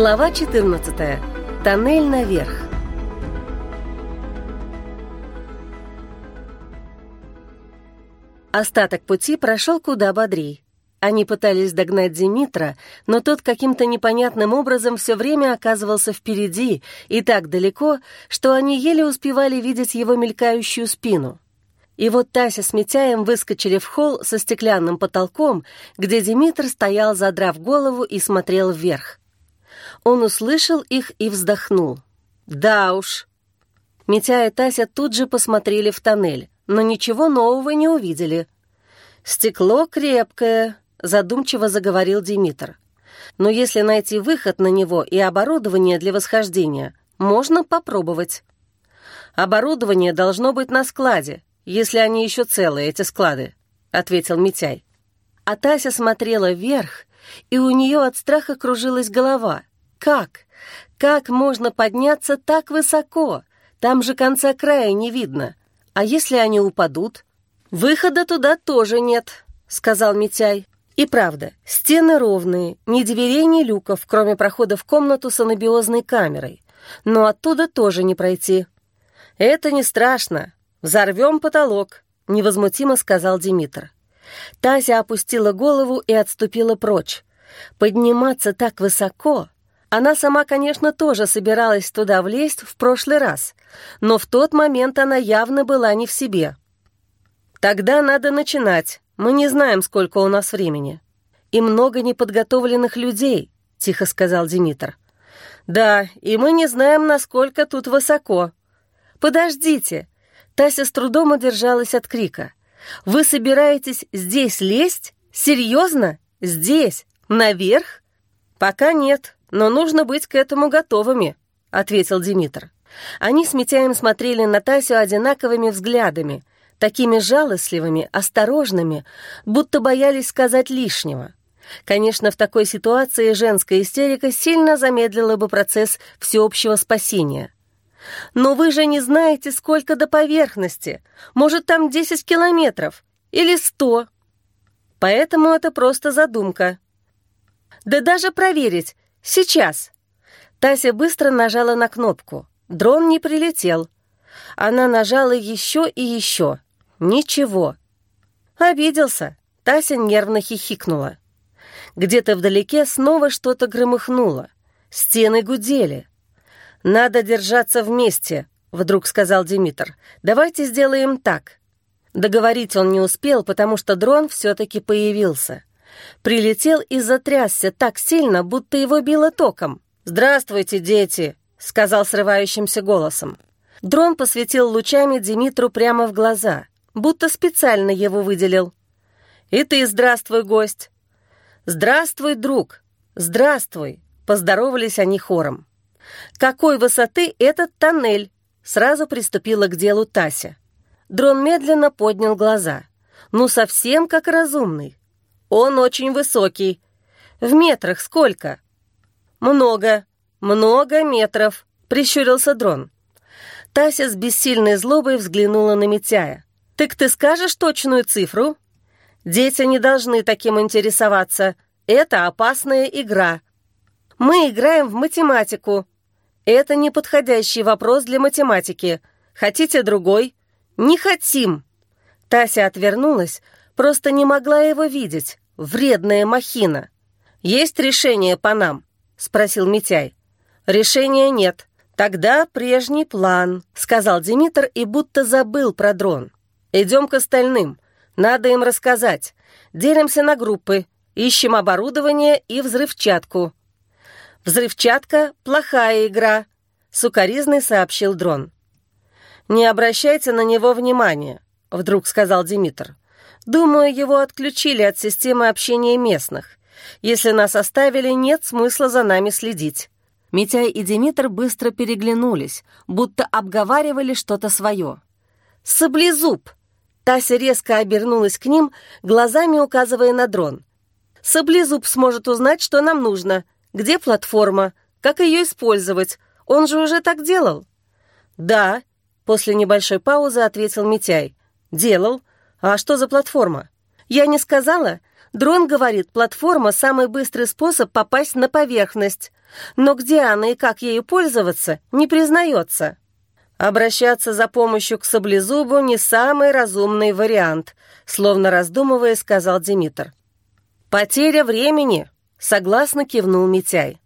Глава 14. Тоннель наверх. Остаток пути прошел куда бодрей. Они пытались догнать Димитра, но тот каким-то непонятным образом все время оказывался впереди и так далеко, что они еле успевали видеть его мелькающую спину. И вот Тася с Митяем выскочили в холл со стеклянным потолком, где Димитр стоял, задрав голову и смотрел вверх. Он услышал их и вздохнул. «Да уж». Митя и Тася тут же посмотрели в тоннель, но ничего нового не увидели. «Стекло крепкое», — задумчиво заговорил Димитр. «Но если найти выход на него и оборудование для восхождения, можно попробовать». «Оборудование должно быть на складе», если они еще целые, эти склады», — ответил Митяй. А Тася смотрела вверх, и у нее от страха кружилась голова. «Как? Как можно подняться так высоко? Там же конца края не видно. А если они упадут?» «Выхода туда тоже нет», — сказал Митяй. И правда, стены ровные, ни дверей, ни люков, кроме прохода в комнату с анабиозной камерой. Но оттуда тоже не пройти. «Это не страшно. «Взорвем потолок», — невозмутимо сказал Димитр. Тася опустила голову и отступила прочь. Подниматься так высоко... Она сама, конечно, тоже собиралась туда влезть в прошлый раз, но в тот момент она явно была не в себе. «Тогда надо начинать. Мы не знаем, сколько у нас времени. И много неподготовленных людей», — тихо сказал Димитр. «Да, и мы не знаем, насколько тут высоко. Подождите, Тася с трудом удержалась от крика. «Вы собираетесь здесь лезть? Серьезно? Здесь? Наверх?» «Пока нет, но нужно быть к этому готовыми», — ответил Димитр. Они с Митяем смотрели на Тасю одинаковыми взглядами, такими жалостливыми, осторожными, будто боялись сказать лишнего. Конечно, в такой ситуации женская истерика сильно замедлила бы процесс всеобщего спасения — но вы же не знаете, сколько до поверхности. Может, там 10 километров или 100. Поэтому это просто задумка. Да даже проверить. Сейчас. Тася быстро нажала на кнопку. Дрон не прилетел. Она нажала еще и еще. Ничего. Обиделся. Тася нервно хихикнула. Где-то вдалеке снова что-то громыхнуло. Стены гудели. «Надо держаться вместе», — вдруг сказал Димитр. «Давайте сделаем так». Договорить он не успел, потому что дрон все-таки появился. Прилетел и затрясся так сильно, будто его било током. «Здравствуйте, дети!» — сказал срывающимся голосом. Дрон посветил лучами Димитру прямо в глаза, будто специально его выделил. «И ты здравствуй, гость!» «Здравствуй, друг! Здравствуй!» — поздоровались они хором. «Какой высоты этот тоннель?» Сразу приступила к делу Тася. Дрон медленно поднял глаза. Ну, совсем как разумный. Он очень высокий. В метрах сколько? Много, много метров, прищурился дрон. Тася с бессильной злобой взглянула на Митяя. «Так ты скажешь точную цифру?» «Дети не должны таким интересоваться. Это опасная игра. Мы играем в математику, это неподходящий вопрос для математики. Хотите другой? Не хотим. Тася отвернулась, просто не могла его видеть. Вредная махина. Есть решение по нам? Спросил Митяй. Решения нет. Тогда прежний план, сказал Димитр и будто забыл про дрон. Идем к остальным. Надо им рассказать. Делимся на группы. Ищем оборудование и взрывчатку. «Взрывчатка — плохая игра», — сукоризный сообщил дрон. «Не обращайте на него внимания», — вдруг сказал Димитр. «Думаю, его отключили от системы общения местных. Если нас оставили, нет смысла за нами следить». Митяй и Димитр быстро переглянулись, будто обговаривали что-то свое. «Саблезуб!» Тася резко обернулась к ним, глазами указывая на дрон. «Саблезуб сможет узнать, что нам нужно. Где платформа? Как ее использовать? Он же уже так делал». «Да», — после небольшой паузы ответил Митяй. «Делал. А что за платформа?» «Я не сказала. Дрон говорит, платформа — самый быстрый способ попасть на поверхность. но где она и как ею пользоваться, не признается. Обращаться за помощью к саблезубу не самый разумный вариант, словно раздумывая, сказал Димитр. «Потеря времени», — согласно кивнул Митяй.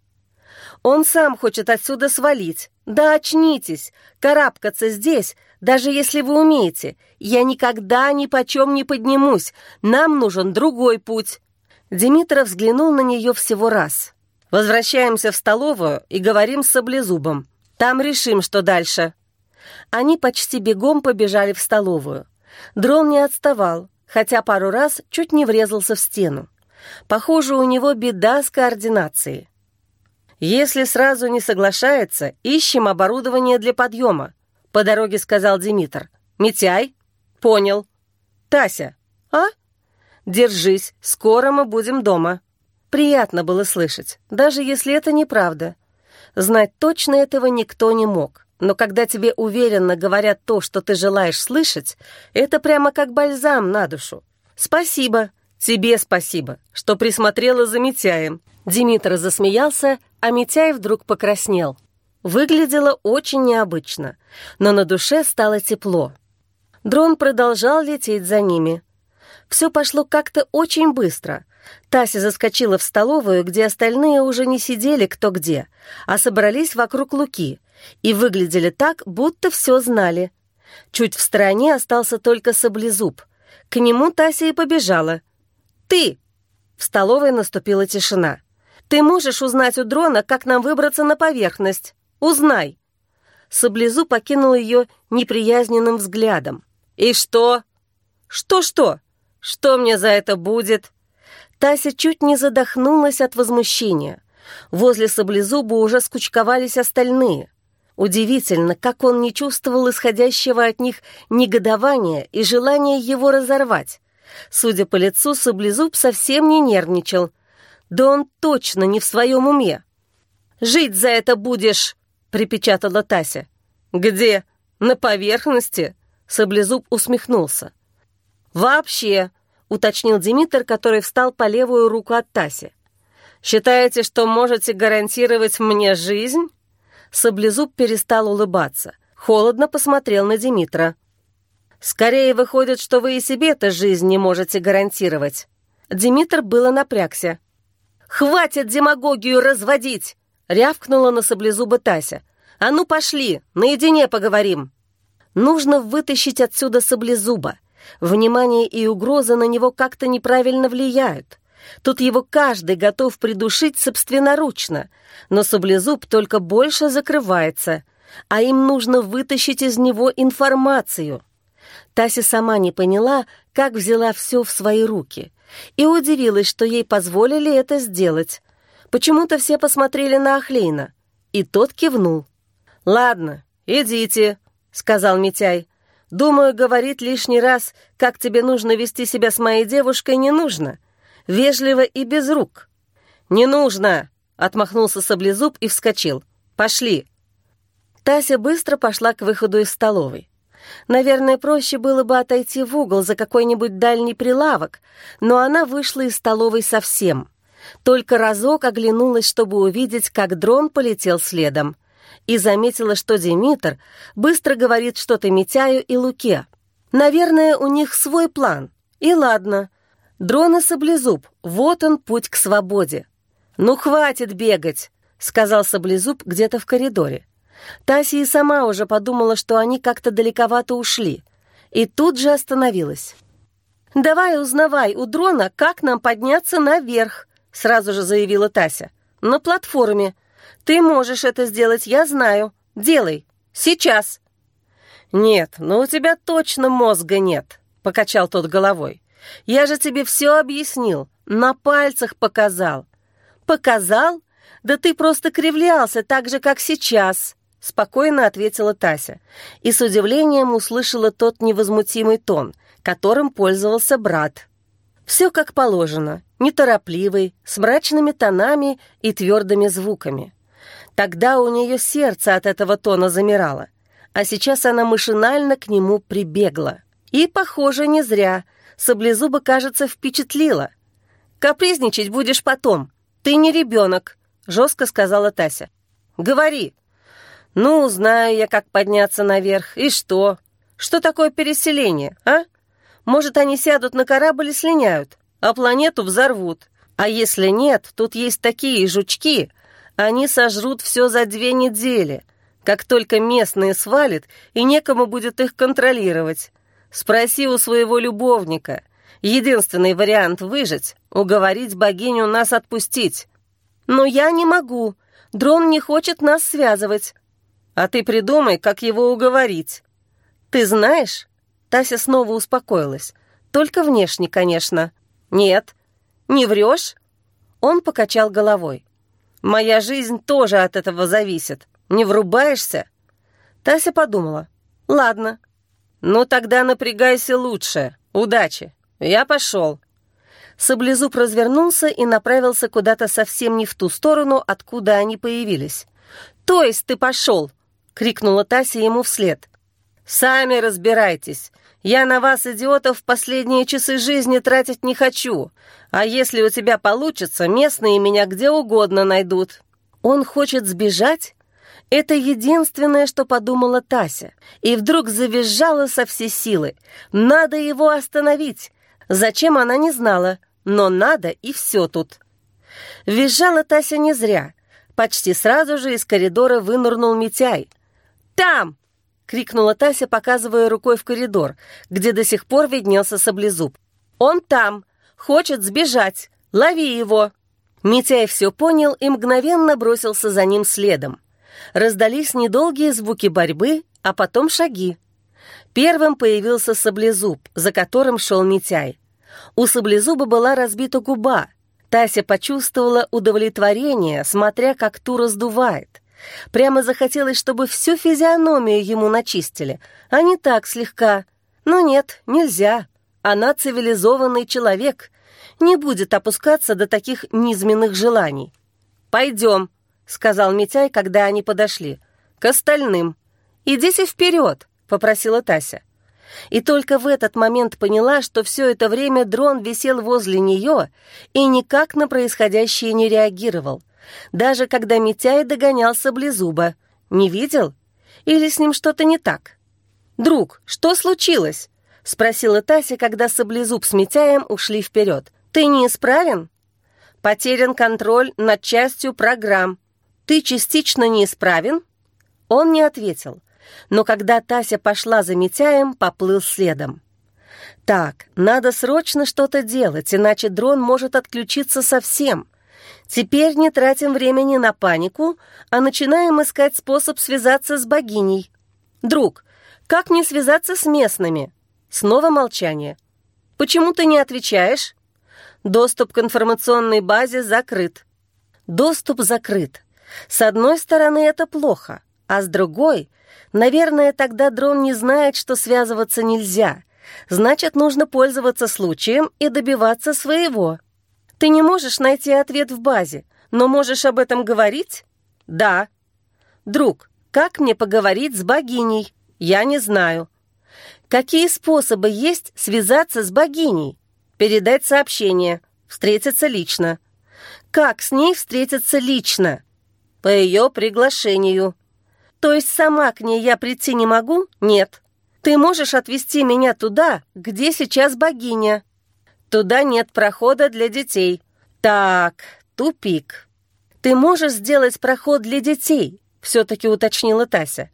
«Он сам хочет отсюда свалить. Да очнитесь, карабкаться здесь, даже если вы умеете. Я никогда ни почем не поднимусь. Нам нужен другой путь». Димитров взглянул на нее всего раз. «Возвращаемся в столовую и говорим с саблезубом. Там решим, что дальше». Они почти бегом побежали в столовую. Дрон не отставал, хотя пару раз чуть не врезался в стену. Похоже, у него беда с координацией. «Если сразу не соглашается, ищем оборудование для подъема», — по дороге сказал Димитр. «Митяй?» «Понял». «Тася?» «А?» «Держись, скоро мы будем дома». Приятно было слышать, даже если это неправда. Знать точно этого никто не мог. Но когда тебе уверенно говорят то, что ты желаешь слышать, это прямо как бальзам на душу. Спасибо. Тебе спасибо, что присмотрела за Митяем. Димитр засмеялся, а Митяй вдруг покраснел. Выглядело очень необычно, но на душе стало тепло. Дрон продолжал лететь за ними. Все пошло как-то очень быстро. Тася заскочила в столовую, где остальные уже не сидели кто где, а собрались вокруг Луки и выглядели так, будто все знали. Чуть в стороне остался только саблезуб. К нему Тася и побежала. «Ты!» В столовой наступила тишина. «Ты можешь узнать у дрона, как нам выбраться на поверхность? Узнай!» Саблезуб покинул ее неприязненным взглядом. «И что?» «Что-что? Что мне за это будет?» Тася чуть не задохнулась от возмущения. Возле саблезуба уже скучковались остальные. Удивительно, как он не чувствовал исходящего от них негодования и желания его разорвать. Судя по лицу, саблезуб совсем не нервничал. Да он точно не в своем уме. «Жить за это будешь!» — припечатала Тася. «Где? На поверхности?» — саблезуб усмехнулся. «Вообще!» — уточнил Димитр, который встал по левую руку от Таси. «Считаете, что можете гарантировать мне жизнь?» Саблезуб перестал улыбаться. Холодно посмотрел на Димитра. «Скорее выходит, что вы и себе-то жизнь не можете гарантировать». Димитр было напрягся. «Хватит демагогию разводить!» — рявкнула на саблезуба Тася. «А ну пошли, наедине поговорим!» Нужно вытащить отсюда саблезуба. Внимание и угроза на него как-то неправильно влияют. Тут его каждый готов придушить собственноручно, но саблезуб только больше закрывается, а им нужно вытащить из него информацию. Тася сама не поняла, как взяла все в свои руки, и удивилась, что ей позволили это сделать. Почему-то все посмотрели на Ахлейна, и тот кивнул. «Ладно, идите», — сказал Митяй. «Думаю, говорить лишний раз, как тебе нужно вести себя с моей девушкой, не нужно вежливо и без рук. «Не нужно!» — отмахнулся саблезуб и вскочил. «Пошли!» Тася быстро пошла к выходу из столовой. Наверное, проще было бы отойти в угол за какой-нибудь дальний прилавок, но она вышла из столовой совсем. Только разок оглянулась, чтобы увидеть, как дрон полетел следом, и заметила, что Димитр быстро говорит что-то Митяю и Луке. Наверное, у них свой план. И ладно, Дрон и Саблезуб, вот он путь к свободе. «Ну, хватит бегать!» — сказал Саблезуб где-то в коридоре. Тася и сама уже подумала, что они как-то далековато ушли, и тут же остановилась. «Давай узнавай у дрона, как нам подняться наверх», — сразу же заявила Тася. «На платформе. Ты можешь это сделать, я знаю. Делай. Сейчас». «Нет, ну у тебя точно мозга нет», — покачал тот головой. Я же тебе все объяснил, на пальцах показал». «Показал? Да ты просто кривлялся так же, как сейчас», — спокойно ответила Тася. И с удивлением услышала тот невозмутимый тон, которым пользовался брат. Все как положено, неторопливый, с мрачными тонами и твердыми звуками. Тогда у нее сердце от этого тона замирало, а сейчас она машинально к нему прибегла. И, похоже, не зря — Саблезуба, кажется, впечатлила. «Капризничать будешь потом. Ты не ребенок», —— жестко сказала Тася. «Говори». «Ну, знаю я, как подняться наверх. И что? Что такое переселение, а? Может, они сядут на корабль и слиняют, а планету взорвут. А если нет, тут есть такие жучки. Они сожрут все за две недели, как только местные свалят, и некому будет их контролировать. Спроси у своего любовника. Единственный вариант выжить — уговорить богиню нас отпустить. Но я не могу. Дрон не хочет нас связывать. А ты придумай, как его уговорить. Ты знаешь? Тася снова успокоилась. Только внешне, конечно. Нет. Не врешь? Он покачал головой. Моя жизнь тоже от этого зависит. Не врубаешься? Тася подумала. Ладно. Ну тогда напрягайся лучше. Удачи. Я пошел. Саблезуб развернулся и направился куда-то совсем не в ту сторону, откуда они появились. «То есть ты пошел?» — крикнула Тася ему вслед. «Сами разбирайтесь. Я на вас, идиотов, последние часы жизни тратить не хочу. А если у тебя получится, местные меня где угодно найдут». «Он хочет сбежать?» Это единственное, что подумала Тася, и вдруг завизжала со всей силы. «Надо его остановить!» Зачем, она не знала, но надо, и все тут. Визжала Тася не зря. Почти сразу же из коридора вынырнул Митяй. «Там!» — крикнула Тася, показывая рукой в коридор, где до сих пор виднелся саблезуб. «Он там! Хочет сбежать! Лови его!» Митяй все понял и мгновенно бросился за ним следом. Раздались недолгие звуки борьбы, а потом шаги. Первым появился саблезуб, за которым шел Митяй. У саблезуба была разбита губа. Тася почувствовала удовлетворение, смотря как ту раздувает. Прямо захотелось, чтобы всю физиономию ему начистили, а не так слегка. Но нет, нельзя. Она цивилизованный человек, не будет опускаться до таких низменных желаний. «Пойдем», — сказал Митяй, когда они подошли, — «к остальным. Идите вперед», — попросила Тася. И только в этот момент поняла, что все это время дрон висел возле нее и никак на происходящее не реагировал. Даже когда Митяй догонял Саблезуба. Не видел? Или с ним что-то не так? «Друг, что случилось?» — спросила Тася, когда Саблезуб с Митяем ушли вперед. «Ты неисправен?» «Потерян контроль над частью программ. Ты частично неисправен?» Он не ответил но когда Тася пошла за Митяем, поплыл следом. «Так, надо срочно что-то делать, иначе дрон может отключиться совсем. Теперь не тратим времени на панику, а начинаем искать способ связаться с богиней. Друг, как мне связаться с местными?» Снова молчание. «Почему ты не отвечаешь?» «Доступ к информационной базе закрыт». «Доступ закрыт. С одной стороны, это плохо, а с другой — Наверное, тогда дрон не знает, что связываться нельзя. Значит, нужно пользоваться случаем и добиваться своего. Ты не можешь найти ответ в базе, но можешь об этом говорить? Да. Друг, как мне поговорить с богиней? Я не знаю. Какие способы есть связаться с богиней? Передать сообщение, встретиться лично. Как с ней встретиться лично? По ее приглашению. То есть сама к ней я прийти не могу? Нет. Ты можешь отвезти меня туда, где сейчас богиня? Туда нет прохода для детей. Так, тупик. Ты можешь сделать проход для детей? Все-таки уточнила Тася.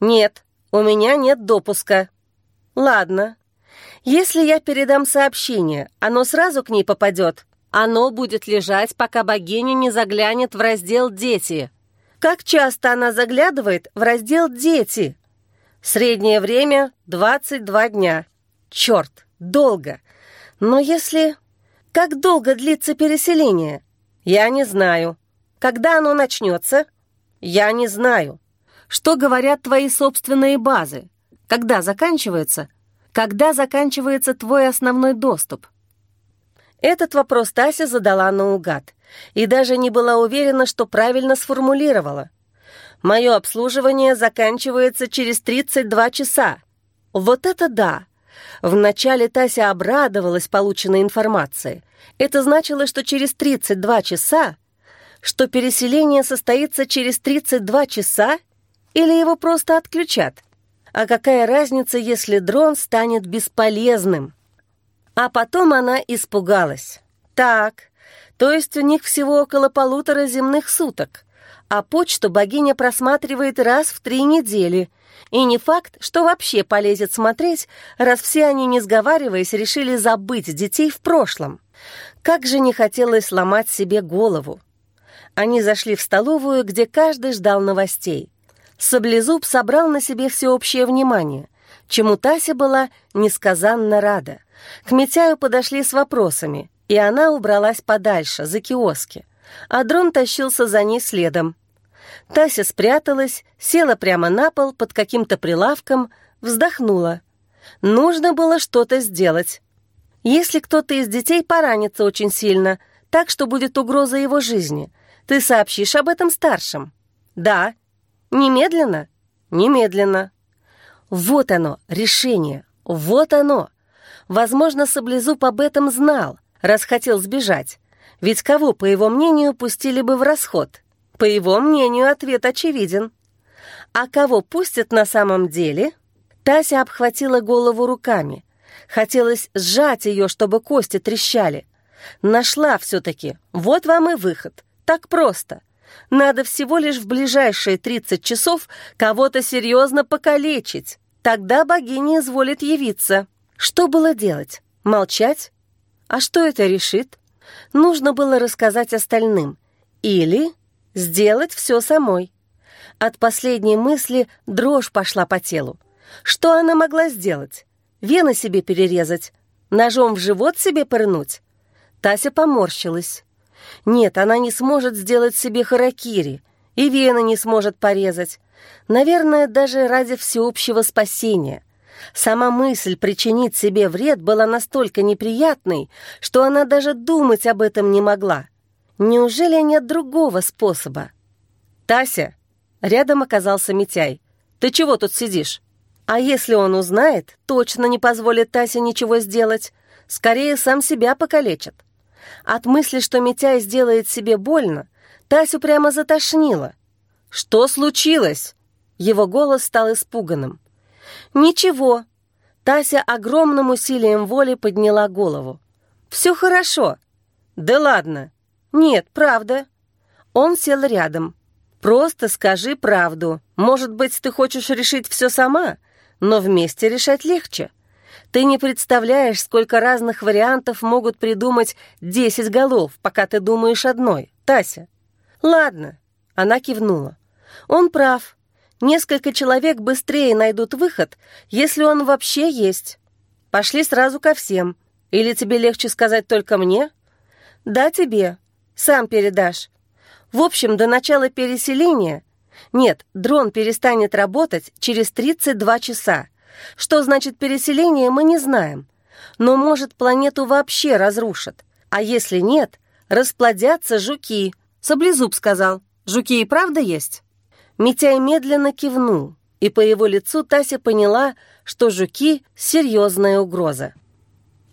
Нет, у меня нет допуска. Ладно. Если я передам сообщение, оно сразу к ней попадет. Оно будет лежать, пока богиня не заглянет в раздел «Дети». Как часто она заглядывает в раздел «Дети»? Среднее время — 22 дня. Черт, долго. Но если... Как долго длится переселение? Я не знаю. Когда оно начнется? Я не знаю. Что говорят твои собственные базы? Когда заканчивается? Когда заканчивается твой основной доступ? Этот вопрос Тася задала наугад и даже не была уверена, что правильно сформулировала. «Мое обслуживание заканчивается через 32 часа». Вот это да! Вначале Тася обрадовалась полученной информации. Это значило, что через 32 часа что переселение состоится через 32 часа или его просто отключат? А какая разница, если дрон станет бесполезным? А потом она испугалась. Так, то есть у них всего около полутора земных суток, а почту богиня просматривает раз в три недели. И не факт, что вообще полезет смотреть, раз все они, не сговариваясь, решили забыть детей в прошлом. Как же не хотелось ломать себе голову. Они зашли в столовую, где каждый ждал новостей. Саблезуб собрал на себе всеобщее внимание, чему Тася была несказанно рада. К Митяю подошли с вопросами, и она убралась подальше, за киоски, а дрон тащился за ней следом. Тася спряталась, села прямо на пол под каким-то прилавком, вздохнула. Нужно было что-то сделать. Если кто-то из детей поранится очень сильно, так что будет угроза его жизни, ты сообщишь об этом старшим? Да. Немедленно? Немедленно. Вот оно, решение. Вот оно. Возможно, Саблезуб об этом знал, раз хотел сбежать. Ведь кого, по его мнению, пустили бы в расход? По его мнению, ответ очевиден. А кого пустят на самом деле? Тася обхватила голову руками. Хотелось сжать ее, чтобы кости трещали. Нашла все-таки. Вот вам и выход. Так просто. Надо всего лишь в ближайшие 30 часов кого-то серьезно покалечить. Тогда богиня изволит явиться. Что было делать? Молчать? А что это решит? Нужно было рассказать остальным. Или сделать все самой. От последней мысли дрожь пошла по телу. Что она могла сделать? Вены себе перерезать? Ножом в живот себе пырнуть? Тася поморщилась. Нет, она не сможет сделать себе харакири, и вены не сможет порезать. Наверное, даже ради всеобщего спасения. Сама мысль причинить себе вред была настолько неприятной, что она даже думать об этом не могла. Неужели нет другого способа? «Тася!» — рядом оказался Митяй. «Ты чего тут сидишь?» А если он узнает, точно не позволит Тасе ничего сделать. Скорее, сам себя покалечит. От мысли, что Митяй сделает себе больно, Тасю прямо затошнило. «Что случилось?» Его голос стал испуганным. «Ничего». Тася огромным усилием воли подняла голову. «Все хорошо». «Да ладно». «Нет, правда». Он сел рядом. «Просто скажи правду. Может быть, ты хочешь решить все сама?» но вместе решать легче. Ты не представляешь, сколько разных вариантов могут придумать десять голов, пока ты думаешь одной, Тася. Ладно, она кивнула. Он прав. Несколько человек быстрее найдут выход, если он вообще есть. Пошли сразу ко всем. Или тебе легче сказать только мне? Да, тебе. Сам передашь. В общем, до начала переселения нет, дрон перестанет работать через 32 часа. Что значит переселение, мы не знаем. Но, может, планету вообще разрушат. А если нет, расплодятся жуки. Саблезуб сказал. Жуки и правда есть? Митяй медленно кивнул, и по его лицу Тася поняла, что жуки — серьезная угроза.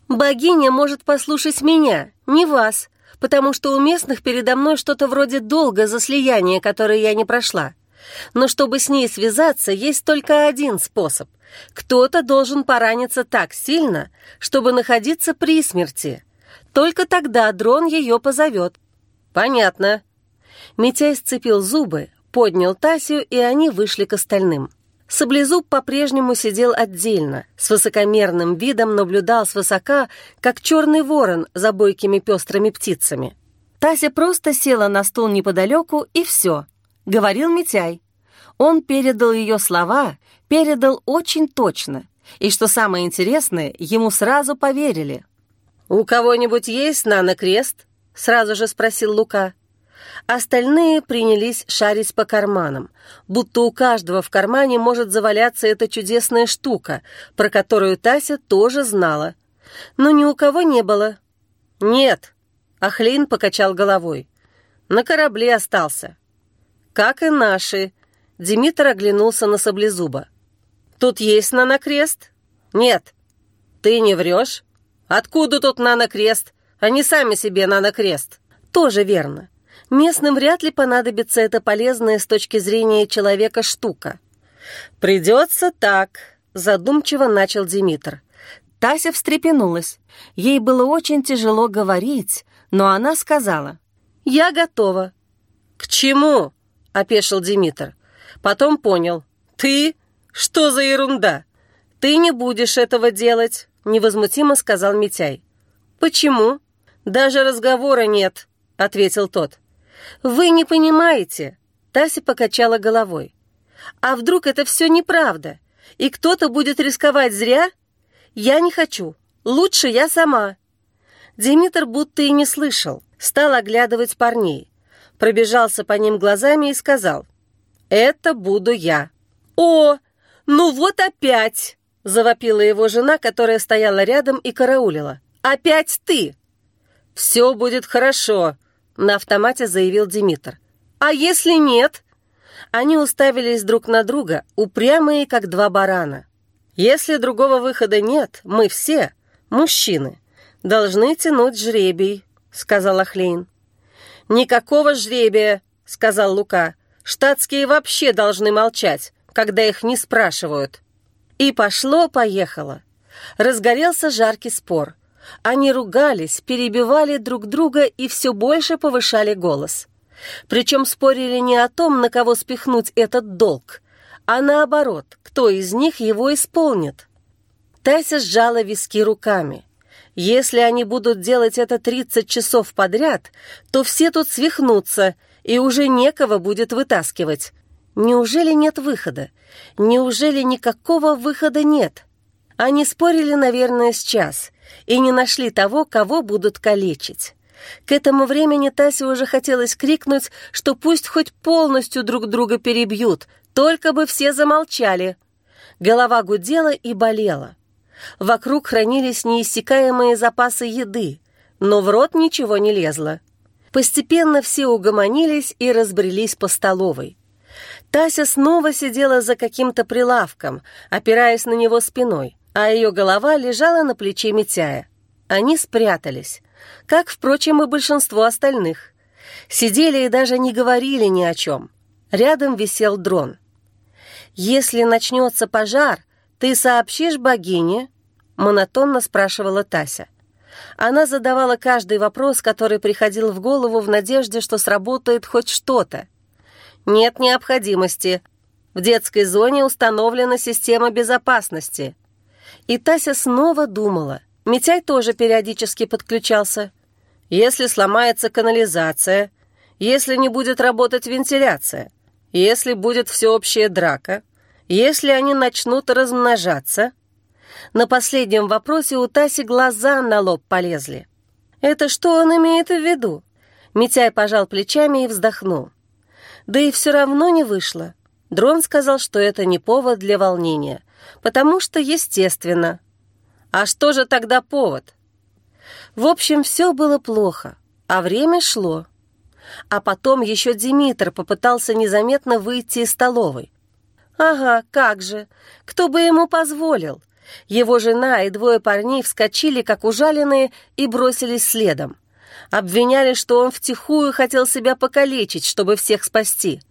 «Богиня может послушать меня, не вас, потому что у местных передо мной что-то вроде долга за слияние, которое я не прошла. Но чтобы с ней связаться, есть только один способ. Кто-то должен пораниться так сильно, чтобы находиться при смерти. Только тогда дрон ее позовет. Понятно. Митяй сцепил зубы, поднял Тасю, и они вышли к остальным. Саблезуб по-прежнему сидел отдельно, с высокомерным видом наблюдал свысока, как черный ворон за бойкими пестрыми птицами. Тася просто села на стул неподалеку, и все. Говорил Митяй. Он передал ее слова, передал очень точно. И что самое интересное, ему сразу поверили. «У кого-нибудь есть нанокрест?» — сразу же спросил Лука. Остальные принялись шарить по карманам, будто у каждого в кармане может заваляться эта чудесная штука, про которую Тася тоже знала. Но ни у кого не было. «Нет», — Ахлин покачал головой. «На корабле остался». «Как и наши», — Димитр оглянулся на Саблезуба. «Тут есть нанокрест?» «Нет». «Ты не врешь?» «Откуда тут нанокрест? Они сами себе нанокрест». «Тоже верно. Местным вряд ли понадобится эта полезная с точки зрения человека штука. «Придется так», — задумчиво начал Димитр. Тася встрепенулась. Ей было очень тяжело говорить, но она сказала, «Я готова». «К чему?» — опешил Димитр. Потом понял. «Ты? Что за ерунда? Ты не будешь этого делать», — невозмутимо сказал Митяй. «Почему?» «Даже разговора нет», — ответил тот. «Вы не понимаете», — Тася покачала головой. «А вдруг это все неправда, и кто-то будет рисковать зря?» «Я не хочу. Лучше я сама». Димитр будто и не слышал, стал оглядывать парней, пробежался по ним глазами и сказал, «Это буду я». «О, ну вот опять!» — завопила его жена, которая стояла рядом и караулила. «Опять ты!» «Все будет хорошо», — на автомате заявил Димитр. «А если нет?» Они уставились друг на друга, упрямые, как два барана. Если другого выхода нет, мы все, мужчины, должны тянуть жребий», — сказала Хлейн. «Никакого жребия», — сказал Лука. «Штатские вообще должны молчать, когда их не спрашивают». И пошло-поехало. Разгорелся жаркий спор. Они ругались, перебивали друг друга и все больше повышали голос. Причем спорили не о том, на кого спихнуть этот долг, а наоборот, кто из них его исполнит. Тася сжала виски руками. Если они будут делать это 30 часов подряд, то все тут свихнутся, и уже некого будет вытаскивать. Неужели нет выхода? Неужели никакого выхода нет? Они спорили, наверное, с час, и не нашли того, кого будут калечить. К этому времени Тасе уже хотелось крикнуть, что пусть хоть полностью друг друга перебьют, только бы все замолчали. Голова гудела и болела. Вокруг хранились неиссякаемые запасы еды, но в рот ничего не лезло. Постепенно все угомонились и разбрелись по столовой. Тася снова сидела за каким-то прилавком, опираясь на него спиной, а ее голова лежала на плече Митяя. Они спрятались, как, впрочем, и большинство остальных. Сидели и даже не говорили ни о чем. Рядом висел дрон. «Если начнется пожар, ты сообщишь богине?» — монотонно спрашивала Тася. Она задавала каждый вопрос, который приходил в голову в надежде, что сработает хоть что-то. «Нет необходимости. В детской зоне установлена система безопасности». И Тася снова думала. Митяй тоже периодически подключался. «Если сломается канализация, если не будет работать вентиляция, если будет всеобщая драка, если они начнут размножаться? На последнем вопросе у Таси глаза на лоб полезли. Это что он имеет в виду? Митяй пожал плечами и вздохнул. Да и все равно не вышло. Дрон сказал, что это не повод для волнения, потому что естественно. А что же тогда повод? В общем, все было плохо, а время шло. А потом еще Димитр попытался незаметно выйти из столовой. Ага, как же. Кто бы ему позволил? Его жена и двое парней вскочили, как ужаленные, и бросились следом. Обвиняли, что он втихую хотел себя покалечить, чтобы всех спасти.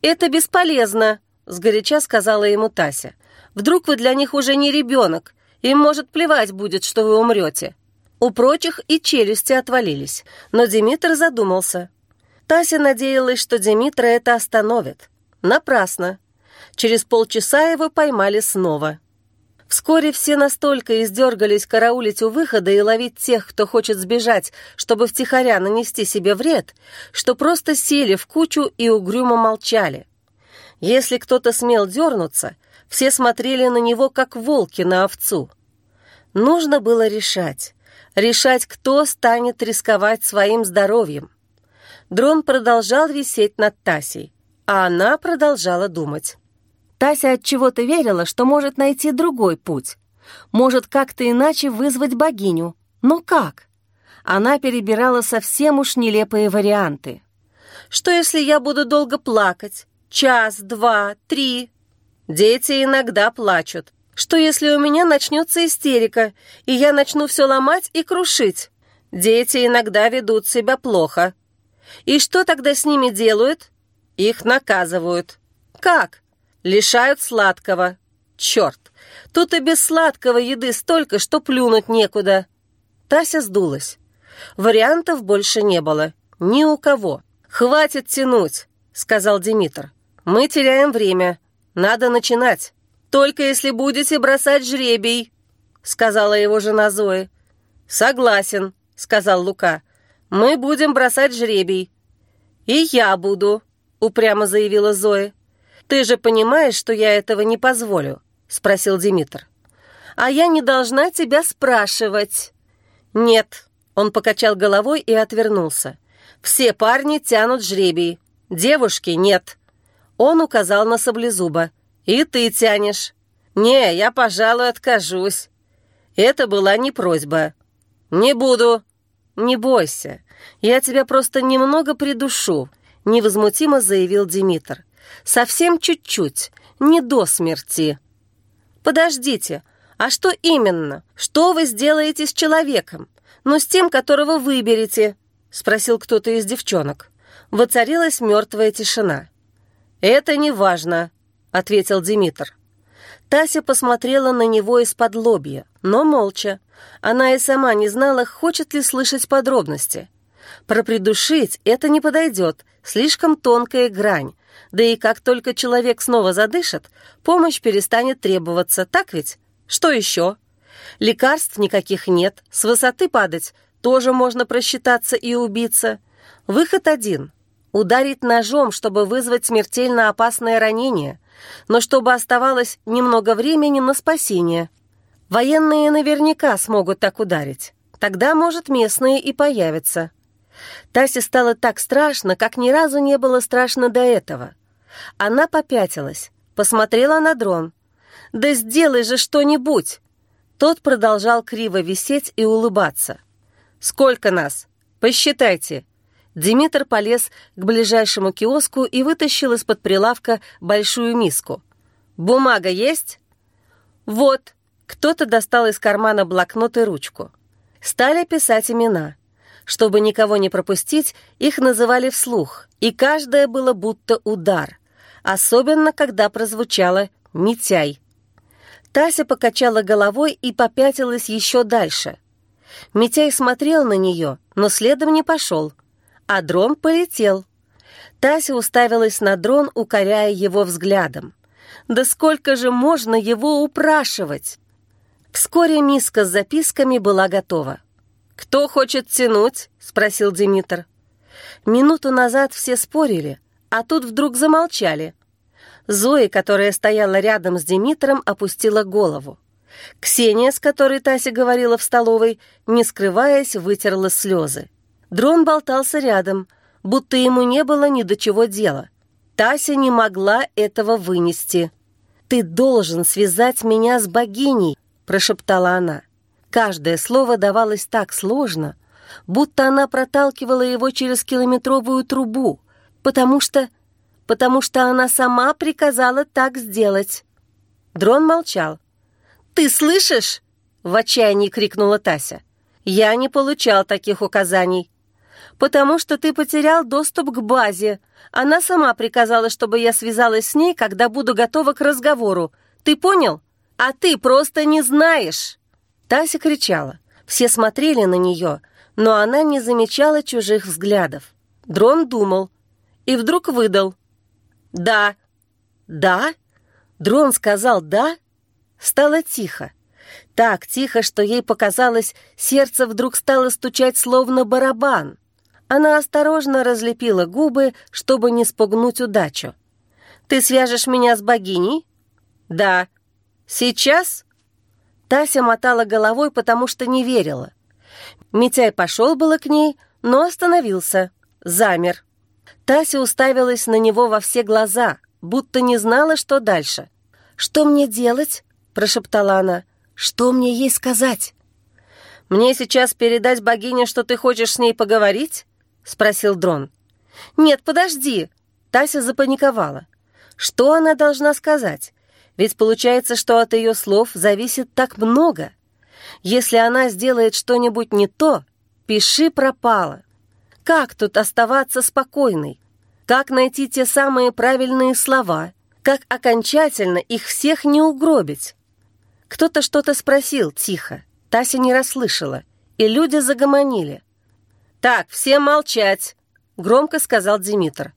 «Это бесполезно», — сгоряча сказала ему Тася. «Вдруг вы для них уже не ребенок? Им, может, плевать будет, что вы умрете». У прочих и челюсти отвалились, но Димитр задумался. Тася надеялась, что Димитра это остановит. Напрасно. Через полчаса его поймали снова. Вскоре все настолько издергались караулить у выхода и ловить тех, кто хочет сбежать, чтобы втихаря нанести себе вред, что просто сели в кучу и угрюмо молчали. Если кто-то смел дернуться, все смотрели на него, как волки на овцу. Нужно было решать. Решать, кто станет рисковать своим здоровьем. Дрон продолжал висеть над Тасей, а она продолжала думать. Тася от чего-то верила, что может найти другой путь. Может как-то иначе вызвать богиню. Но как? Она перебирала совсем уж нелепые варианты. Что если я буду долго плакать? Час, два, три? Дети иногда плачут. Что если у меня начнется истерика, и я начну все ломать и крушить? Дети иногда ведут себя плохо. И что тогда с ними делают? Их наказывают. Как? Лишают сладкого. Черт, тут и без сладкого еды столько, что плюнуть некуда. Тася сдулась. Вариантов больше не было. Ни у кого. «Хватит тянуть», — сказал Димитр. «Мы теряем время. Надо начинать. Только если будете бросать жребий», — сказала его жена Зои. «Согласен», — сказал Лука. «Мы будем бросать жребий». «И я буду», — упрямо заявила Зоя. «Ты же понимаешь, что я этого не позволю?» — спросил Димитр. «А я не должна тебя спрашивать». «Нет», — он покачал головой и отвернулся. «Все парни тянут жребий. Девушки нет». Он указал на саблезуба. «И ты тянешь». «Не, я, пожалуй, откажусь». Это была не просьба. «Не буду». «Не бойся, я тебя просто немного придушу», — невозмутимо заявил Димитр. «Совсем чуть-чуть, не до смерти». «Подождите, а что именно? Что вы сделаете с человеком? Ну, с тем, которого выберете?» — спросил кто-то из девчонок. Воцарилась мертвая тишина. «Это не важно», — ответил Димитр. Тася посмотрела на него из-под лобья, но молча. Она и сама не знала, хочет ли слышать подробности. Про придушить это не подойдет, слишком тонкая грань. Да и как только человек снова задышит, помощь перестанет требоваться, так ведь? Что еще? Лекарств никаких нет, с высоты падать тоже можно просчитаться и убиться. Выход один — ударить ножом, чтобы вызвать смертельно опасное ранение но чтобы оставалось немного времени на спасение. Военные наверняка смогут так ударить. Тогда, может, местные и появятся. Тасе стало так страшно, как ни разу не было страшно до этого. Она попятилась, посмотрела на дрон. «Да сделай же что-нибудь!» Тот продолжал криво висеть и улыбаться. «Сколько нас? Посчитайте!» Димитр полез к ближайшему киоску и вытащил из-под прилавка большую миску. «Бумага есть?» «Вот». Кто-то достал из кармана блокнот и ручку. Стали писать имена. Чтобы никого не пропустить, их называли вслух, и каждое было будто удар. Особенно, когда прозвучало «Митяй». Тася покачала головой и попятилась еще дальше. Митяй смотрел на нее, но следом не пошел а дрон полетел. Тася уставилась на дрон, укоряя его взглядом. Да сколько же можно его упрашивать? Вскоре миска с записками была готова. «Кто хочет тянуть?» — спросил Димитр. Минуту назад все спорили, а тут вдруг замолчали. Зоя, которая стояла рядом с Димитром, опустила голову. Ксения, с которой Тася говорила в столовой, не скрываясь, вытерла слезы. Дрон болтался рядом, будто ему не было ни до чего дела. Тася не могла этого вынести. «Ты должен связать меня с богиней», — прошептала она. Каждое слово давалось так сложно, будто она проталкивала его через километровую трубу, потому что... потому что она сама приказала так сделать. Дрон молчал. «Ты слышишь?» — в отчаянии крикнула Тася. «Я не получал таких указаний потому что ты потерял доступ к базе. Она сама приказала, чтобы я связалась с ней, когда буду готова к разговору. Ты понял? А ты просто не знаешь!» Тася кричала. Все смотрели на нее, но она не замечала чужих взглядов. Дрон думал и вдруг выдал. «Да». «Да?» Дрон сказал «да». Стало тихо. Так тихо, что ей показалось, сердце вдруг стало стучать словно барабан. Она осторожно разлепила губы, чтобы не спугнуть удачу. «Ты свяжешь меня с богиней?» «Да». «Сейчас?» Тася мотала головой, потому что не верила. Митяй пошел было к ней, но остановился, замер. Тася уставилась на него во все глаза, будто не знала, что дальше. «Что мне делать?» — прошептала она. «Что мне ей сказать?» «Мне сейчас передать богине, что ты хочешь с ней поговорить?» — спросил Дрон. «Нет, подожди!» Тася запаниковала. Что она должна сказать? Ведь получается, что от ее слов зависит так много. Если она сделает что-нибудь не то, пиши пропало. Как тут оставаться спокойной? Как найти те самые правильные слова? Как окончательно их всех не угробить? Кто-то что-то спросил тихо. Тася не расслышала, и люди загомонили. «Так, все молчать!» — громко сказал Димитр.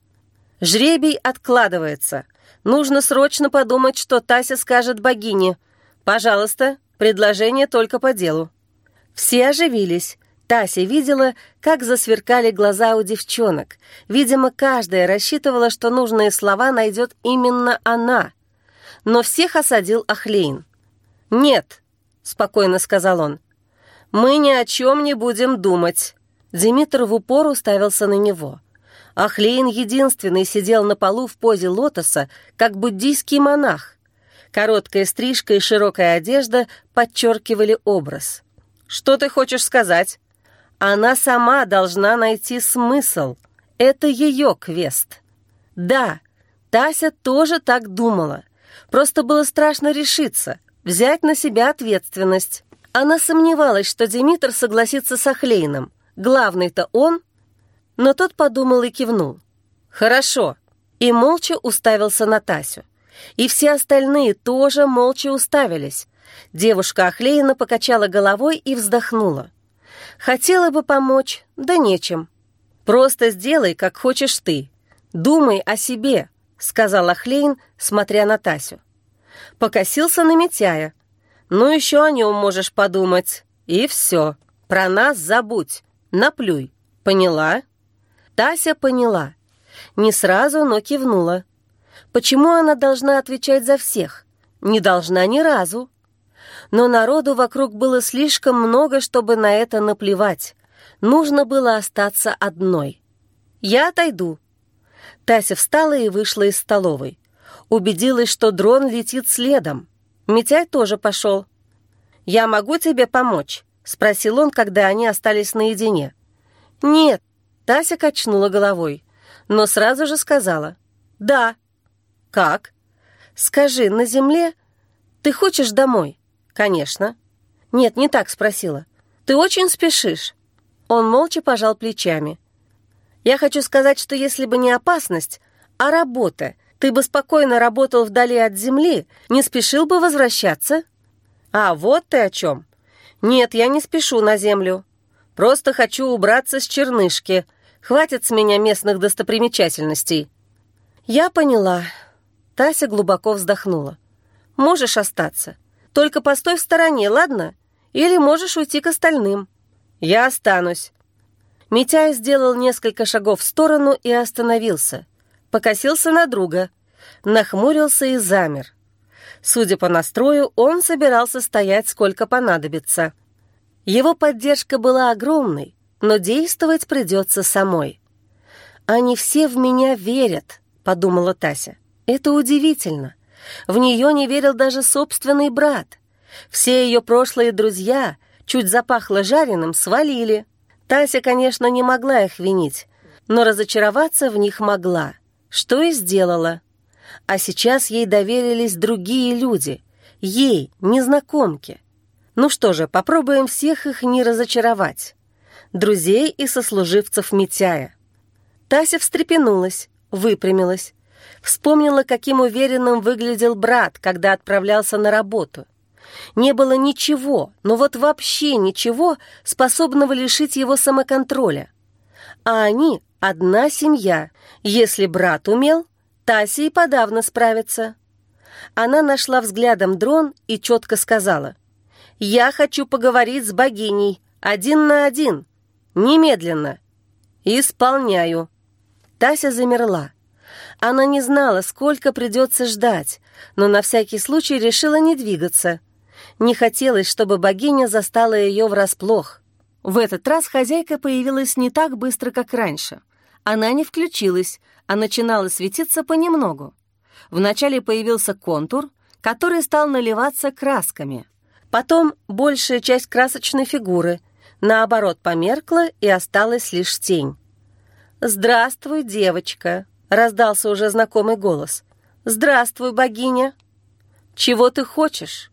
«Жребий откладывается. Нужно срочно подумать, что Тася скажет богине. Пожалуйста, предложение только по делу». Все оживились. Тася видела, как засверкали глаза у девчонок. Видимо, каждая рассчитывала, что нужные слова найдет именно она. Но всех осадил Ахлейн. «Нет», — спокойно сказал он, — «мы ни о чем не будем думать». Димитр в упор уставился на него. Ахлейн единственный сидел на полу в позе лотоса, как буддийский монах. Короткая стрижка и широкая одежда подчеркивали образ. «Что ты хочешь сказать?» Она сама должна найти смысл. Это ее квест. Да, Тася тоже так думала. Просто было страшно решиться, взять на себя ответственность. Она сомневалась, что Димитр согласится с Ахлейном. Главный-то он. Но тот подумал и кивнул. «Хорошо». И молча уставился на Тасю. И все остальные тоже молча уставились. Девушка Ахлейна покачала головой и вздохнула. Хотела бы помочь, да нечем. Просто сделай, как хочешь ты. Думай о себе, сказал Ахлейн, смотря на Тасю. Покосился на Митяя. Ну, еще о нем можешь подумать. И все. Про нас забудь. Наплюй. Поняла? Тася поняла. Не сразу, но кивнула. Почему она должна отвечать за всех? Не должна ни разу но народу вокруг было слишком много, чтобы на это наплевать. Нужно было остаться одной. «Я отойду». Тася встала и вышла из столовой. Убедилась, что дрон летит следом. Митяй тоже пошел. «Я могу тебе помочь?» — спросил он, когда они остались наедине. «Нет», — Тася качнула головой, но сразу же сказала. «Да». «Как?» «Скажи, на земле ты хочешь домой?» «Конечно». «Нет, не так спросила. Ты очень спешишь». Он молча пожал плечами. «Я хочу сказать, что если бы не опасность, а работа, ты бы спокойно работал вдали от земли, не спешил бы возвращаться?» «А, вот ты о чем». «Нет, я не спешу на землю. Просто хочу убраться с чернышки. Хватит с меня местных достопримечательностей». «Я поняла». Тася глубоко вздохнула. «Можешь остаться. Только постой в стороне, ладно? Или можешь уйти к остальным». «Я останусь». Митяй сделал несколько шагов в сторону и остановился. Покосился на друга, нахмурился и замер. Судя по настрою, он собирался стоять сколько понадобится. Его поддержка была огромной, но действовать придется самой. «Они все в меня верят», — подумала Тася. «Это удивительно. В нее не верил даже собственный брат. Все ее прошлые друзья, чуть запахло жареным, свалили. Тася, конечно, не могла их винить, но разочароваться в них могла, что и сделала. А сейчас ей доверились другие люди, ей, незнакомки. Ну что же, попробуем всех их не разочаровать. Друзей и сослуживцев Митяя. Тася встрепенулась, выпрямилась, Вспомнила, каким уверенным выглядел брат, когда отправлялся на работу. Не было ничего, но вот вообще ничего, способного лишить его самоконтроля. А они — одна семья. Если брат умел, Тася и подавно справится. Она нашла взглядом дрон и четко сказала. «Я хочу поговорить с богиней, один на один. Немедленно». «Исполняю». Тася замерла. Она не знала, сколько придется ждать, но на всякий случай решила не двигаться. Не хотелось, чтобы богиня застала ее врасплох. В этот раз хозяйка появилась не так быстро, как раньше. Она не включилась, а начинала светиться понемногу. Вначале появился контур, который стал наливаться красками. Потом большая часть красочной фигуры, наоборот, померкла и осталась лишь тень. «Здравствуй, девочка!» — раздался уже знакомый голос. «Здравствуй, богиня!» «Чего ты хочешь?»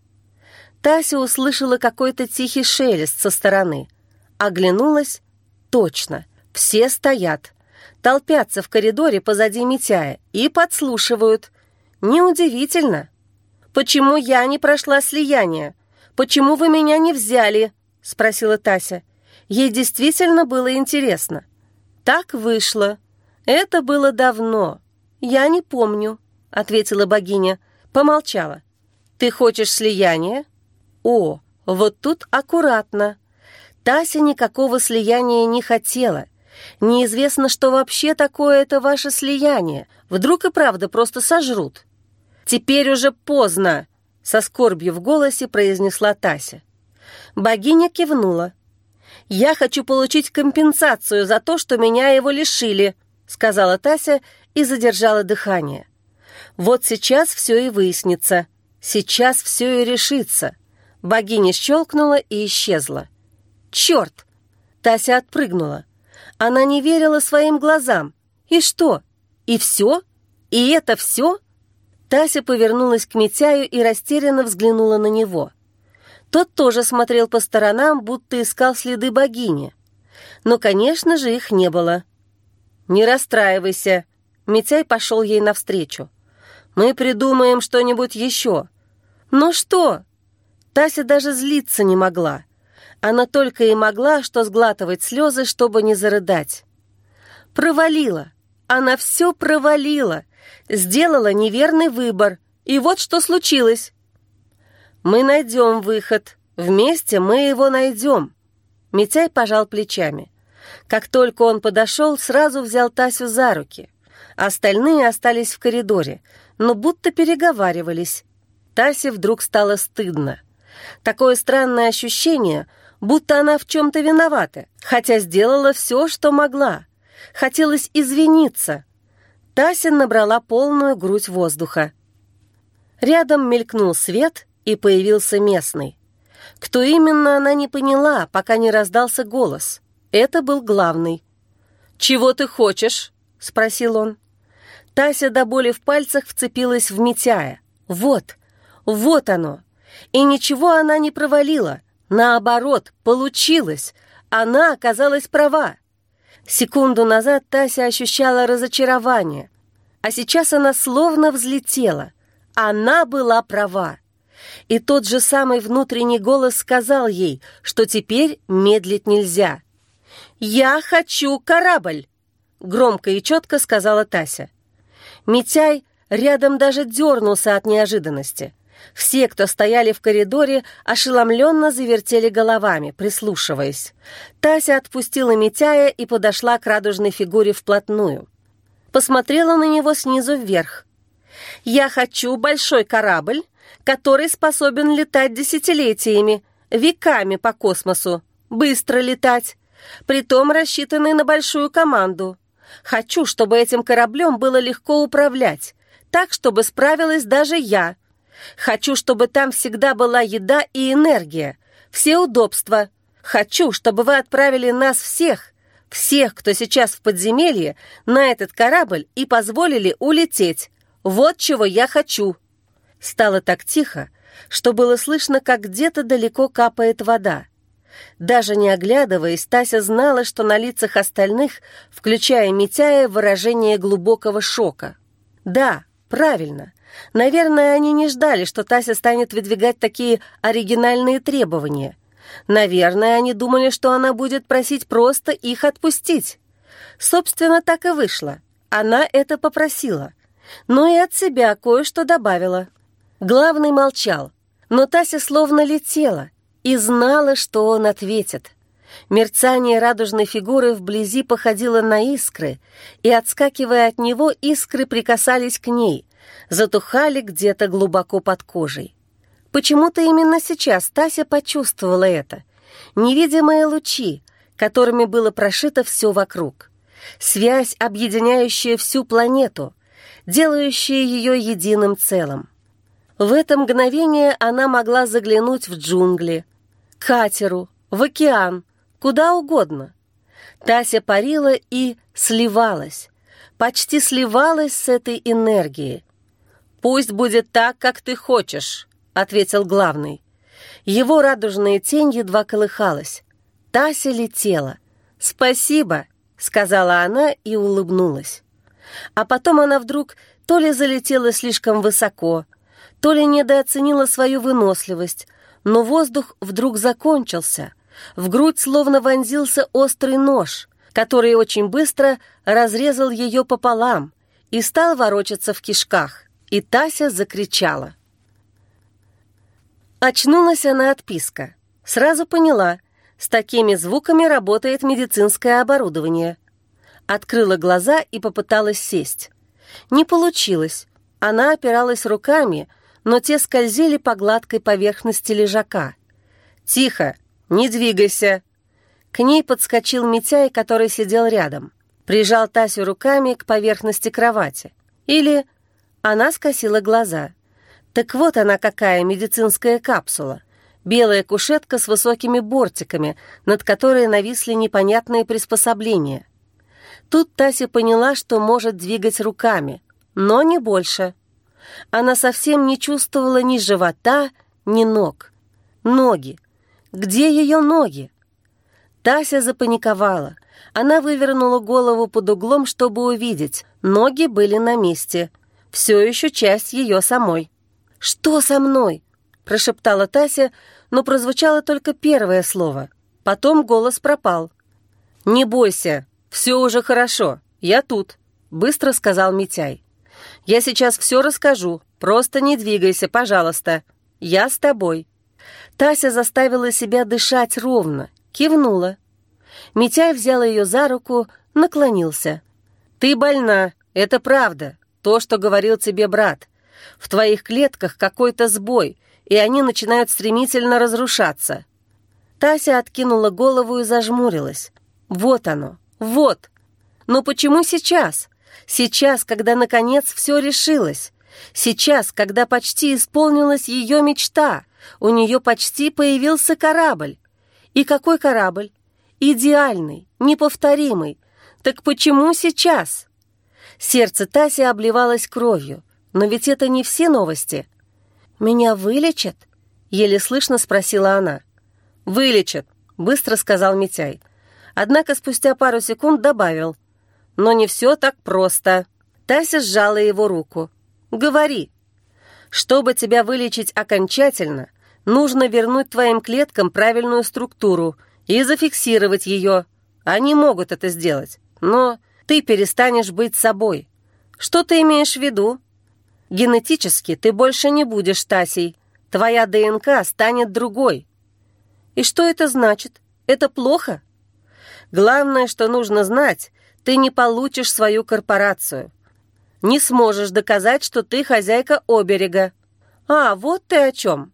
Тася услышала какой-то тихий шелест со стороны. Оглянулась. Точно. Все стоят, толпятся в коридоре позади Митяя и подслушивают. Неудивительно. Почему я не прошла слияние? Почему вы меня не взяли? Спросила Тася. Ей действительно было интересно. Так вышло. Это было давно. Я не помню, ответила богиня. Помолчала. Ты хочешь слияния? О, вот тут аккуратно. Тася никакого слияния не хотела. Неизвестно, что вообще такое это ваше слияние. Вдруг и правда просто сожрут. Теперь уже поздно, со скорбью в голосе произнесла Тася. Богиня кивнула. «Я хочу получить компенсацию за то, что меня его лишили», сказала Тася и задержала дыхание. «Вот сейчас все и выяснится. Сейчас все и решится». Богиня щелкнула и исчезла. «Черт!» Тася отпрыгнула. Она не верила своим глазам. «И что? И все? И это все?» Тася повернулась к Митяю и растерянно взглянула на него. Тот тоже смотрел по сторонам, будто искал следы богини. Но, конечно же, их не было. «Не расстраивайся», — Митяй пошел ей навстречу. «Мы придумаем что-нибудь еще». «Но что?» Тася даже злиться не могла. Она только и могла, что сглатывать слезы, чтобы не зарыдать. Провалила. Она все провалила. Сделала неверный выбор. И вот что случилось. Мы найдем выход. Вместе мы его найдем. Митяй пожал плечами. Как только он подошел, сразу взял Тасю за руки. Остальные остались в коридоре, но будто переговаривались. Тасе вдруг стало стыдно. Такое странное ощущение — будто она в чем-то виновата, хотя сделала все, что могла. Хотелось извиниться. Тася набрала полную грудь воздуха. Рядом мелькнул свет, и появился местный. Кто именно, она не поняла, пока не раздался голос. Это был главный. «Чего ты хочешь?» — спросил он. Тася до боли в пальцах вцепилась в Митяя. «Вот, вот оно!» И ничего она не провалила — Наоборот, получилось. Она оказалась права. Секунду назад Тася ощущала разочарование, а сейчас она словно взлетела. Она была права. И тот же самый внутренний голос сказал ей, что теперь медлить нельзя. «Я хочу корабль!» — громко и четко сказала Тася. Митяй рядом даже дернулся от неожиданности — все, кто стояли в коридоре, ошеломленно завертели головами, прислушиваясь. Тася отпустила Митяя и подошла к радужной фигуре вплотную. Посмотрела на него снизу вверх. «Я хочу большой корабль, который способен летать десятилетиями, веками по космосу, быстро летать, притом рассчитанный на большую команду. Хочу, чтобы этим кораблем было легко управлять, так, чтобы справилась даже я, Хочу, чтобы там всегда была еда и энергия, все удобства. Хочу, чтобы вы отправили нас всех, всех, кто сейчас в подземелье, на этот корабль и позволили улететь. Вот чего я хочу». Стало так тихо, что было слышно, как где-то далеко капает вода. Даже не оглядываясь, Тася знала, что на лицах остальных, включая Митяя, выражение глубокого шока. «Да, правильно. Наверное, они не ждали, что Тася станет выдвигать такие оригинальные требования. Наверное, они думали, что она будет просить просто их отпустить. Собственно, так и вышло. Она это попросила. Но и от себя кое-что добавила. Главный молчал, но Тася словно летела и знала, что он ответит. Мерцание радужной фигуры вблизи походило на искры, и, отскакивая от него, искры прикасались к ней, затухали где-то глубоко под кожей. Почему-то именно сейчас Тася почувствовала это. Невидимые лучи, которыми было прошито все вокруг. Связь, объединяющая всю планету, делающая ее единым целым. В это мгновение она могла заглянуть в джунгли, к катеру, в океан, куда угодно. Тася парила и сливалась, почти сливалась с этой энергией, «Пусть будет так, как ты хочешь», — ответил главный. Его радужная тень едва колыхалась. Тася летела. «Спасибо», — сказала она и улыбнулась. А потом она вдруг то ли залетела слишком высоко, то ли недооценила свою выносливость, но воздух вдруг закончился. В грудь словно вонзился острый нож, который очень быстро разрезал ее пополам и стал ворочаться в кишках. И Тася закричала. Очнулась она от писка. Сразу поняла, с такими звуками работает медицинское оборудование. Открыла глаза и попыталась сесть. Не получилось. Она опиралась руками, но те скользили по гладкой поверхности лежака. «Тихо! Не двигайся!» К ней подскочил Митяй, который сидел рядом. Прижал Тасю руками к поверхности кровати. Или она скосила глаза. Так вот она какая медицинская капсула. Белая кушетка с высокими бортиками, над которой нависли непонятные приспособления. Тут Тася поняла, что может двигать руками, но не больше. Она совсем не чувствовала ни живота, ни ног. Ноги. Где ее ноги? Тася запаниковала. Она вывернула голову под углом, чтобы увидеть. Ноги были на месте. Все еще часть ее самой. «Что со мной?» — прошептала Тася, но прозвучало только первое слово. Потом голос пропал. «Не бойся, все уже хорошо, я тут», — быстро сказал Митяй. «Я сейчас все расскажу, просто не двигайся, пожалуйста. Я с тобой». Тася заставила себя дышать ровно, кивнула. Митяй взял ее за руку, наклонился. «Ты больна, это правда, то, что говорил тебе брат. В твоих клетках какой-то сбой, и они начинают стремительно разрушаться». Тася откинула голову и зажмурилась. «Вот оно, вот! Но почему сейчас? Сейчас, когда, наконец, все решилось. Сейчас, когда почти исполнилась ее мечта. У нее почти появился корабль. И какой корабль? Идеальный, неповторимый. Так почему сейчас?» Сердце Таси обливалось кровью. Но ведь это не все новости. «Меня вылечат?» — еле слышно спросила она. «Вылечат», — быстро сказал Митяй. Однако спустя пару секунд добавил. «Но не все так просто». Тася сжала его руку. «Говори. Чтобы тебя вылечить окончательно, нужно вернуть твоим клеткам правильную структуру и зафиксировать ее. Они могут это сделать, но ты перестанешь быть собой. Что ты имеешь в виду?» Генетически ты больше не будешь Тасей. Твоя ДНК станет другой. И что это значит? Это плохо? Главное, что нужно знать, ты не получишь свою корпорацию. Не сможешь доказать, что ты хозяйка оберега. А, вот ты о чем.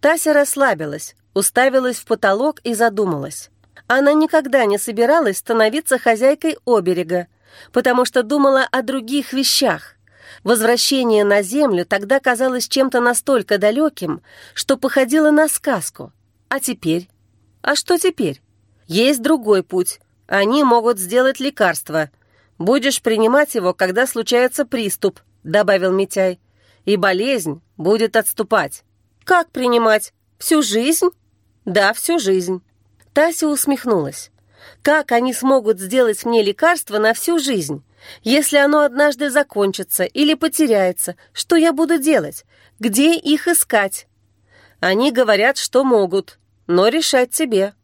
Тася расслабилась, уставилась в потолок и задумалась. Она никогда не собиралась становиться хозяйкой оберега, потому что думала о других вещах. Возвращение на Землю тогда казалось чем-то настолько далеким, что походило на сказку. А теперь? А что теперь? Есть другой путь. Они могут сделать лекарство. Будешь принимать его, когда случается приступ, добавил Митяй. И болезнь будет отступать. Как принимать? Всю жизнь? Да, всю жизнь. Тася усмехнулась. Как они смогут сделать мне лекарство на всю жизнь? Если оно однажды закончится или потеряется, что я буду делать? Где их искать? Они говорят, что могут, но решать тебе.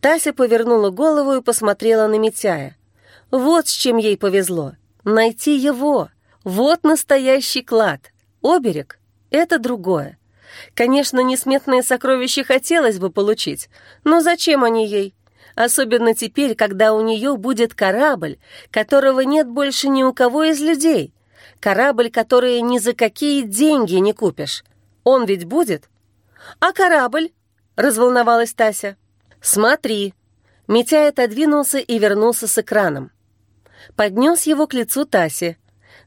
Тася повернула голову и посмотрела на Митяя. Вот с чем ей повезло. Найти его. Вот настоящий клад. Оберег — это другое. Конечно, несметные сокровища хотелось бы получить, но зачем они ей? Особенно теперь, когда у нее будет корабль, которого нет больше ни у кого из людей. Корабль, который ни за какие деньги не купишь. Он ведь будет? А корабль? Разволновалась Тася. Смотри. Митяй отодвинулся и вернулся с экраном. Поднес его к лицу Таси.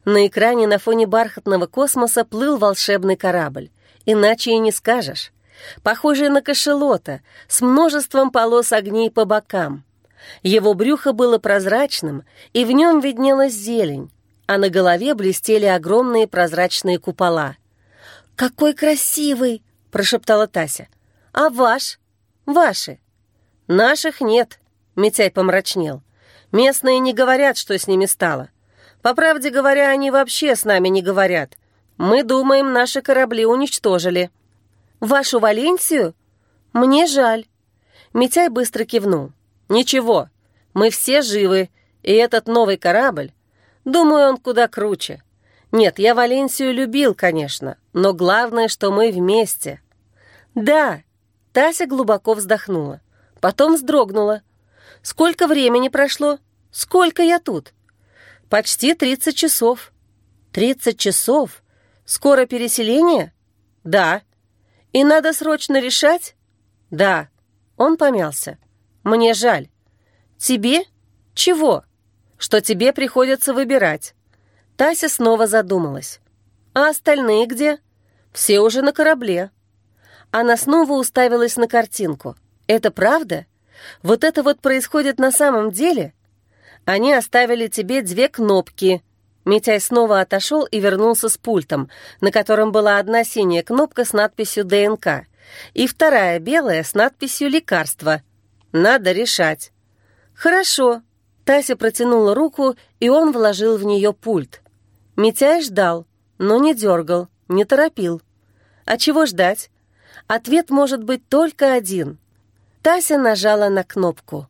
На экране на фоне бархатного космоса плыл волшебный корабль. Иначе и не скажешь похожий на кошелота, с множеством полос огней по бокам. Его брюхо было прозрачным, и в нем виднелась зелень, а на голове блестели огромные прозрачные купола. «Какой красивый!» — прошептала Тася. «А ваш? Ваши?» «Наших нет», — Митяй помрачнел. Местные не говорят, что с ними стало. По правде говоря, они вообще с нами не говорят. Мы думаем, наши корабли уничтожили». «Вашу Валенсию? Мне жаль». Митяй быстро кивнул. «Ничего, мы все живы, и этот новый корабль, думаю, он куда круче. Нет, я Валенсию любил, конечно, но главное, что мы вместе». «Да», — Тася глубоко вздохнула, потом вздрогнула. «Сколько времени прошло? Сколько я тут?» «Почти тридцать часов». «Тридцать часов? Скоро переселение?» «Да». «И надо срочно решать?» «Да». Он помялся. «Мне жаль». «Тебе? Чего?» «Что тебе приходится выбирать». Тася снова задумалась. «А остальные где?» «Все уже на корабле». Она снова уставилась на картинку. «Это правда? Вот это вот происходит на самом деле?» «Они оставили тебе две кнопки». Митяй снова отошел и вернулся с пультом, на котором была одна синяя кнопка с надписью «ДНК» и вторая белая с надписью «Лекарство». Надо решать. «Хорошо». Тася протянула руку, и он вложил в нее пульт. Митяй ждал, но не дергал, не торопил. А чего ждать? Ответ может быть только один. Тася нажала на кнопку.